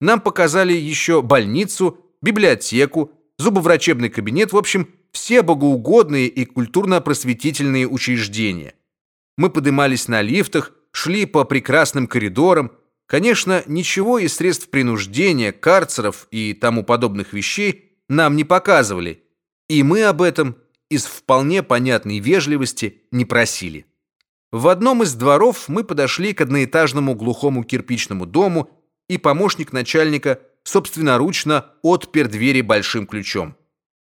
Нам показали еще больницу, библиотеку, зубоврачебный кабинет, в общем, все богоугодные и культурно-просветительные учреждения. Мы поднимались на лифтах, шли по прекрасным коридорам. Конечно, ничего из средств принуждения, карцеров и тому подобных вещей нам не показывали, и мы об этом из вполне понятной вежливости не просили. В одном из дворов мы подошли к одноэтажному глухому кирпичному дому, и помощник начальника собственноручно отпер двери большим ключом.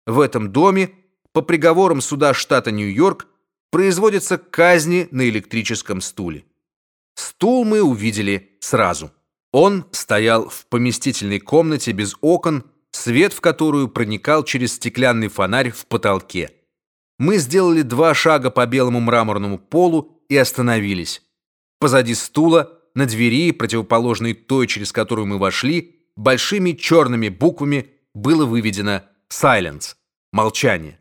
В этом доме по приговорам суда штата Нью-Йорк производятся казни на электрическом стуле. Стул мы увидели сразу. Он стоял в поместительной комнате без окон, свет в которую проникал через стеклянный фонарь в потолке. Мы сделали два шага по белому мраморному полу и остановились. Позади стула, на двери, противоположной той, через которую мы вошли, большими черными буквами было выведено «Silence» — «Молчание».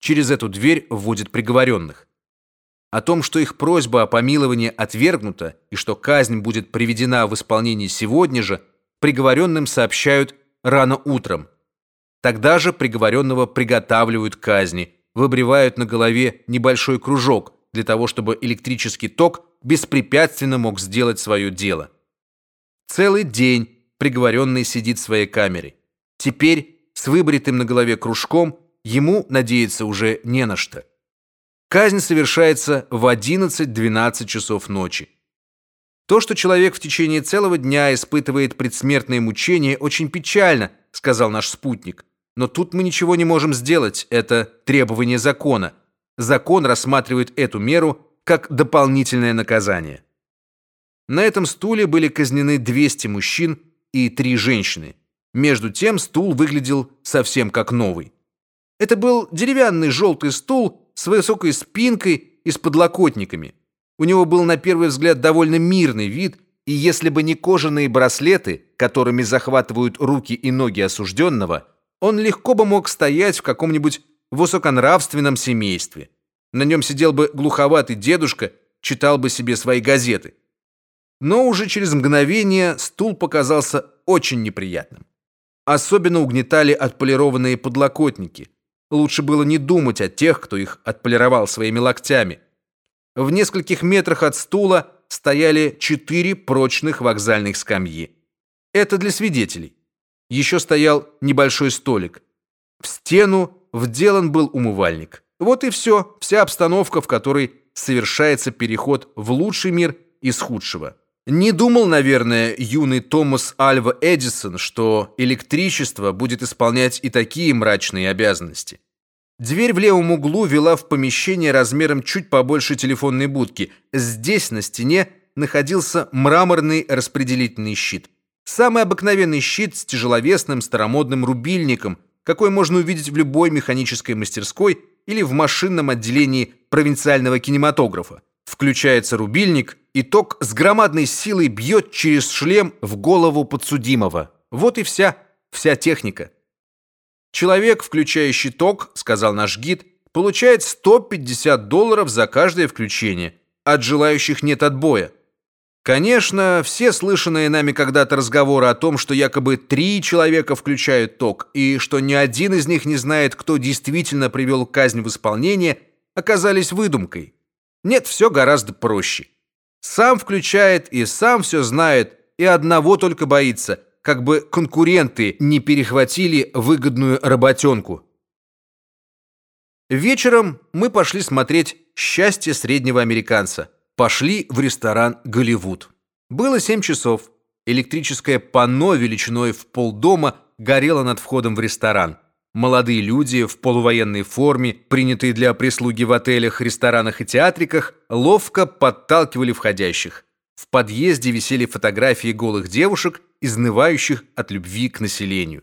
Через эту дверь вводят приговоренных. О том, что их просьба о помиловании отвергнута и что казнь будет приведена в исполнение сегодня же, приговоренным сообщают рано утром. Тогда же приговоренного приготавливают казни, выбривают на голове небольшой кружок для того, чтобы электрический ток беспрепятственно мог сделать свое дело. Целый день приговоренный сидит в своей камере. Теперь с выбритым на голове кружком ему надеяться уже не на что. Казнь совершается в 11-12 часов ночи. То, что человек в течение целого дня испытывает предсмертные мучения, очень печально, сказал наш спутник. Но тут мы ничего не можем сделать, это требование закона. Закон рассматривает эту меру как дополнительное наказание. На этом стуле были казнены 200 мужчин и три женщины. Между тем стул выглядел совсем как новый. Это был деревянный желтый стул с высокой спинкой и с подлокотниками. У него был на первый взгляд довольно мирный вид, и если бы не кожаные браслеты, которыми захватывают руки и ноги осужденного, он легко бы мог стоять в каком-нибудь высоконравственном семействе. На нем сидел бы глуховатый дедушка, читал бы себе свои газеты. Но уже через мгновение стул показался очень неприятным. Особенно угнетали отполированные подлокотники. Лучше было не думать о тех, кто их отполировал своими локтями. В нескольких метрах от стула стояли четыре прочных вокзальных скамьи. Это для свидетелей. Еще стоял небольшой столик. В стену вделан был умывальник. Вот и все, вся обстановка, в которой совершается переход в лучший мир из худшего. Не думал, наверное, юный Томас Альва Эдисон, что электричество будет исполнять и такие мрачные обязанности. Дверь в левом углу вела в помещение размером чуть побольше телефонной будки. Здесь на стене находился мраморный распределительный щит. Самый обыкновенный щит с тяжеловесным старомодным рубильником, какой можно увидеть в любой механической мастерской или в машинном отделении провинциального кинематографа. Включается рубильник, и ток с громадной силой бьет через шлем в голову подсудимого. Вот и вся, вся техника. Человек, включающий ток, сказал наш гид, получает 150 долларов за каждое включение. От желающих нет отбоя. Конечно, все слышанные нами когда-то разговоры о том, что якобы три человека включают ток, и что ни один из них не знает, кто действительно привел казнь в исполнение, оказались выдумкой. Нет, все гораздо проще. Сам включает и сам все знает, и одного только боится, как бы конкуренты не перехватили выгодную работенку. Вечером мы пошли смотреть «Счастье среднего американца». Пошли в ресторан «Голливуд». Было семь часов. Электрическое панно величиной в полдома горело над входом в ресторан. Молодые люди в полувоенной форме, принятые для прислуги в отелях, ресторанах и театриках, ловко подталкивали входящих. В подъезде висели фотографии голых девушек, изнывающих от любви к населению.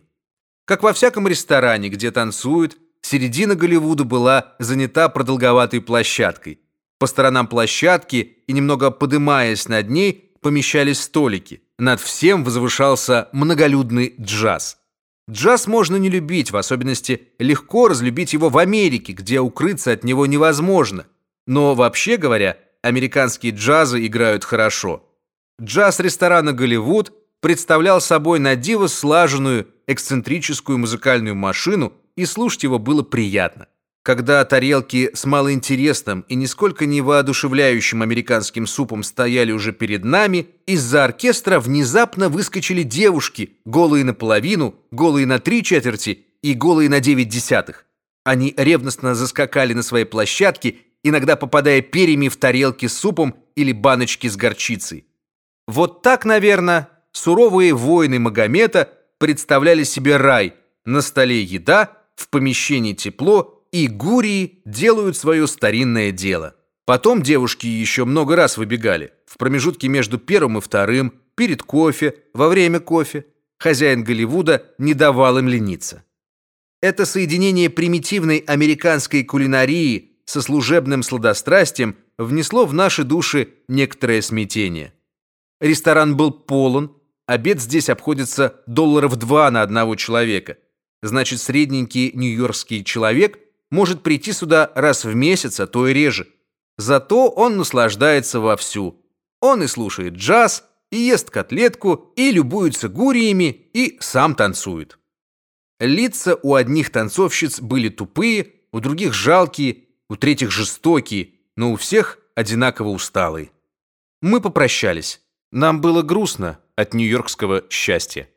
Как во всяком ресторане, где танцуют, середина Голливуда была занята продолговатой площадкой. По сторонам площадки и немного подымаясь над ней, помещались столики. Над всем возвышался многолюдный джаз. Джаз можно не любить, в особенности легко разлюбить его в Америке, где укрыться от него невозможно. Но вообще говоря, американские джазы играют хорошо. Джаз ресторана Голливуд представлял собой на диво слаженную эксцентрическую музыкальную машину, и слушать его было приятно. Когда тарелки с малоинтересным и нисколько не воодушевляющим американским супом стояли уже перед нами, из-за оркестра внезапно выскочили девушки, голые наполовину, голые на три четверти и голые на девять десятых. Они ревностно заскакали на своей площадке, иногда попадая перьями в тарелки с супом или баночки с горчицей. Вот так, наверное, суровые воины Магомета представляли себе рай. На столе еда, в помещении тепло, и гурии делают свое старинное дело. Потом девушки еще много раз выбегали. В промежутке между первым и вторым, перед кофе, во время кофе. Хозяин Голливуда не давал им лениться. Это соединение примитивной американской кулинарии со служебным сладострастием внесло в наши души некоторое смятение. Ресторан был полон, обед здесь обходится долларов два на одного человека. Значит, средненький нью-йоркский человек может прийти сюда раз в месяц, а то и реже. Зато он наслаждается вовсю. Он и слушает джаз, и ест котлетку, и любуется гуриями, и сам танцует. Лица у одних танцовщиц были тупые, у других жалкие, у третьих жестокие, но у всех одинаково усталые. Мы попрощались. Нам было грустно от нью-йоркского счастья.